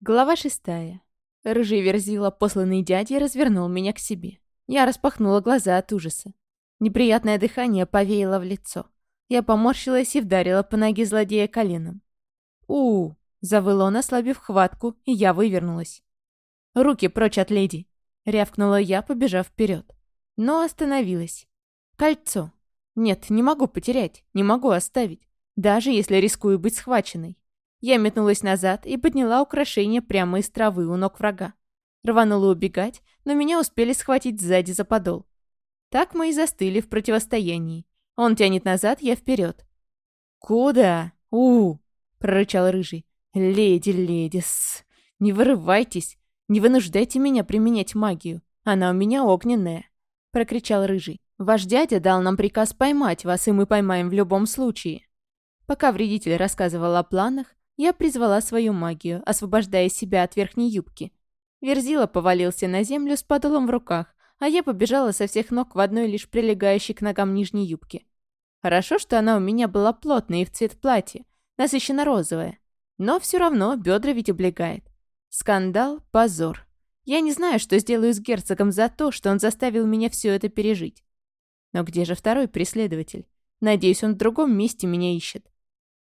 Глава шестая. Рыжий верзила, посланный дядей, развернул меня к себе. Я распахнула глаза от ужаса. Неприятное дыхание повеяло в лицо. Я поморщилась и вдарила по ноге злодея коленом. у, -у, завыл он, ослабив хватку, и я вывернулась. «Руки прочь от леди!» — рявкнула я, побежав вперед. Но остановилась. «Кольцо. Нет, не могу потерять, не могу оставить, даже если рискую быть схваченной. Я метнулась назад и подняла украшение прямо из травы у ног врага. Рванула убегать, но меня успели схватить сзади за подол. Так мы и застыли в противостоянии. Он тянет назад, я вперед. «Куда? у, -у, прорычал Рыжий. «Леди, леди, с... не вырывайтесь, не вынуждайте меня применять магию. Она у меня огненная», — прокричал Рыжий. «Ваш дядя дал нам приказ поймать вас, и мы поймаем в любом случае». Пока вредитель рассказывал о планах, я призвала свою магию, освобождая себя от верхней юбки. Верзила повалился на землю с подолом в руках, а я побежала со всех ног в одной лишь прилегающей к ногам нижней юбке. Хорошо, что она у меня была плотная и в цвет платья, насыщенно розовая. Но все равно бедра ведь облегает. Скандал, позор. Я не знаю, что сделаю с герцогом за то, что он заставил меня все это пережить. Но где же второй преследователь? Надеюсь, он в другом месте меня ищет.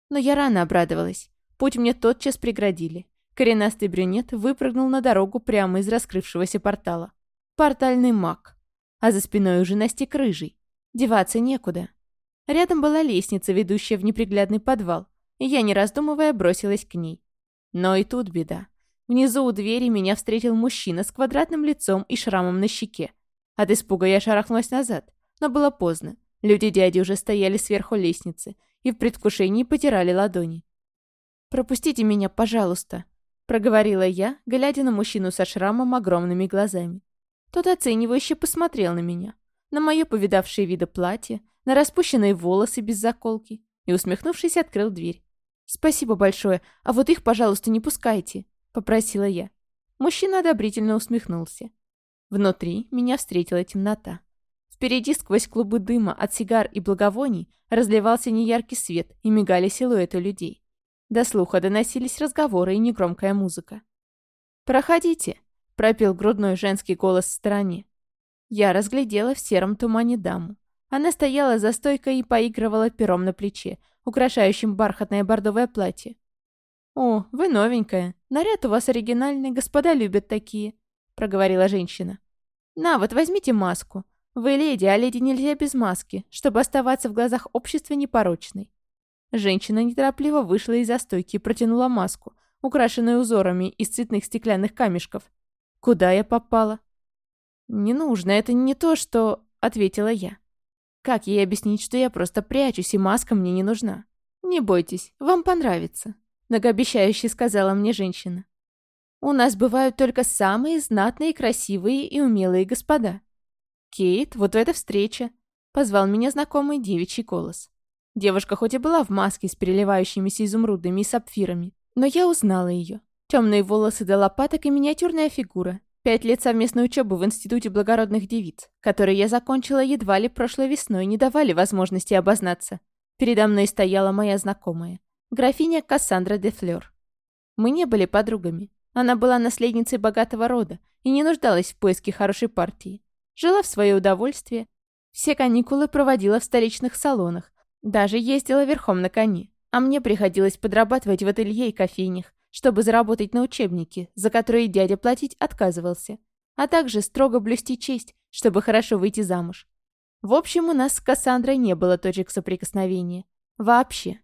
Но я рано обрадовалась. Путь мне тотчас преградили. Коренастый брюнет выпрыгнул на дорогу прямо из раскрывшегося портала. Портальный маг. А за спиной уже настиг рыжий. Деваться некуда. Рядом была лестница, ведущая в неприглядный подвал, и я, не раздумывая, бросилась к ней. Но и тут беда. Внизу у двери меня встретил мужчина с квадратным лицом и шрамом на щеке. От испуга я шарахнулась назад, но было поздно. Люди дяди уже стояли сверху лестницы и в предвкушении потирали ладони. «Пропустите меня, пожалуйста», — проговорила я, глядя на мужчину со шрамом огромными глазами. Тот оценивающе посмотрел на меня, на мое повидавшее вида платье, на распущенные волосы без заколки и, усмехнувшись, открыл дверь. «Спасибо большое, а вот их, пожалуйста, не пускайте», — попросила я. Мужчина одобрительно усмехнулся. Внутри меня встретила темнота. Впереди, сквозь клубы дыма от сигар и благовоний, разливался неяркий свет и мигали силуэты людей. До слуха доносились разговоры и негромкая музыка. «Проходите», — пропел грудной женский голос в стороне. Я разглядела в сером тумане даму. Она стояла за стойкой и поигрывала пером на плече, украшающим бархатное бордовое платье. «О, вы новенькая. Наряд у вас оригинальный, господа любят такие», — проговорила женщина. «На, вот возьмите маску. Вы леди, а леди нельзя без маски, чтобы оставаться в глазах общества непорочной. Женщина неторопливо вышла из застойки и протянула маску, украшенную узорами из цветных стеклянных камешков. Куда я попала? «Не нужно, это не то, что...» — ответила я. «Как ей объяснить, что я просто прячусь, и маска мне не нужна?» «Не бойтесь, вам понравится», — многообещающе сказала мне женщина. «У нас бывают только самые знатные, красивые и умелые господа». «Кейт, вот эта встреча», — позвал меня знакомый девичий голос. Девушка хоть и была в маске с переливающимися изумрудами и сапфирами, но я узнала ее. Темные волосы до лопаток и миниатюрная фигура. Пять лет совместной учебы в Институте благородных девиц, который я закончила едва ли прошлой весной, не давали возможности обознаться. Передо мной стояла моя знакомая, графиня Кассандра де Флёр. Мы не были подругами. Она была наследницей богатого рода и не нуждалась в поиске хорошей партии. Жила в свое удовольствие. Все каникулы проводила в столичных салонах, даже ездила верхом на коне, а мне приходилось подрабатывать в ателье и кофейнях, чтобы заработать на учебники, за которые дядя платить отказывался, а также строго блюсти честь, чтобы хорошо выйти замуж. В общем, у нас с Кассандрой не было точек соприкосновения. Вообще.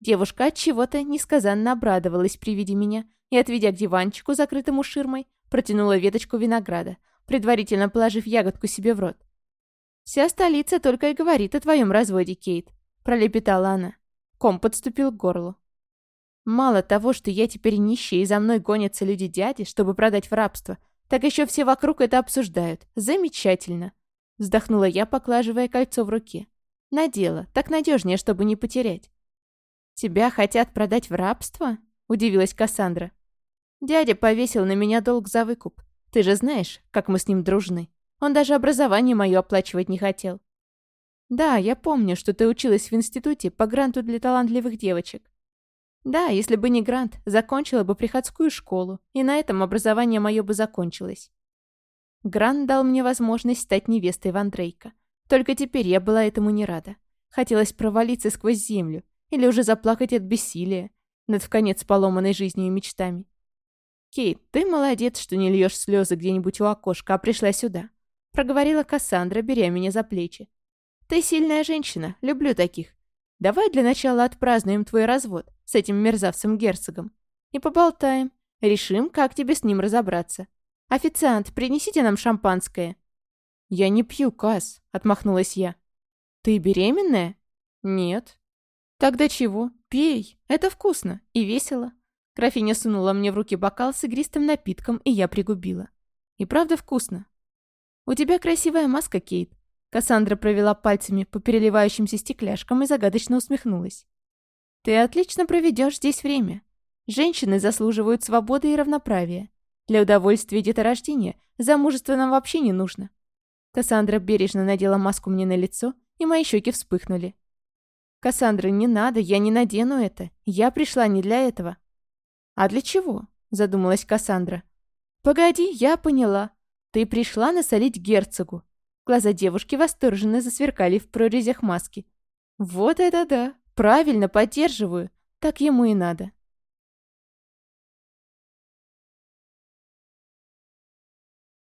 Девушка от чего-то несказанно обрадовалась при виде меня и, отведя к диванчику, закрытому ширмой, протянула веточку винограда, предварительно положив ягодку себе в рот. «Вся столица только и говорит о твоем разводе, Кейт пролепетала она. Ком подступил к горлу. Мало того, что я теперь нищая и за мной гонятся люди дяди, чтобы продать в рабство, так еще все вокруг это обсуждают. Замечательно. Вздохнула я, поклаживая кольцо в руке. Надела, так надежнее, чтобы не потерять. «Тебя хотят продать в рабство?» – удивилась Кассандра. «Дядя повесил на меня долг за выкуп. Ты же знаешь, как мы с ним дружны. Он даже образование мое оплачивать не хотел. «Да, я помню, что ты училась в институте по гранту для талантливых девочек». Да, если бы не Грант, закончила бы приходскую школу, и на этом образование мое бы закончилось. Грант дал мне возможность стать невестой Ван Дрейка. Только теперь я была этому не рада. Хотелось провалиться сквозь землю или уже заплакать от бессилия над в конец поломанной жизнью и мечтами. «Кейт, ты молодец, что не льешь слезы где-нибудь у окошка, а пришла сюда», — проговорила Кассандра, беря меня за плечи. «Ты сильная женщина, люблю таких. Давай для начала отпразднуем твой развод с этим мерзавцем-герцогом. И поболтаем. Решим, как тебе с ним разобраться. Официант, принесите нам шампанское». «Я не пью, Касс», — отмахнулась я. «Ты беременная?» «Нет». «Тогда чего? Пей. Это вкусно и весело». Графиня сунула мне в руки бокал с игристым напитком, и я пригубила. И правда вкусно. «У тебя красивая маска, Кейт. Кассандра провела пальцами по переливающимся стекляшкам и загадочно усмехнулась. «Ты отлично проведешь здесь время. Женщины заслуживают свободы и равноправия. Для удовольствия деторождения замужество нам вообще не нужно». Кассандра бережно надела маску мне на лицо, и мои щеки вспыхнули. «Кассандра, не надо, я не надену это. Я пришла не для этого». «А для чего?» – задумалась Кассандра. «Погоди, я поняла. Ты пришла насолить герцогу. Глаза девушки восторженно засверкали в прорезях маски. «Вот это да! Правильно, поддерживаю. Так ему и надо».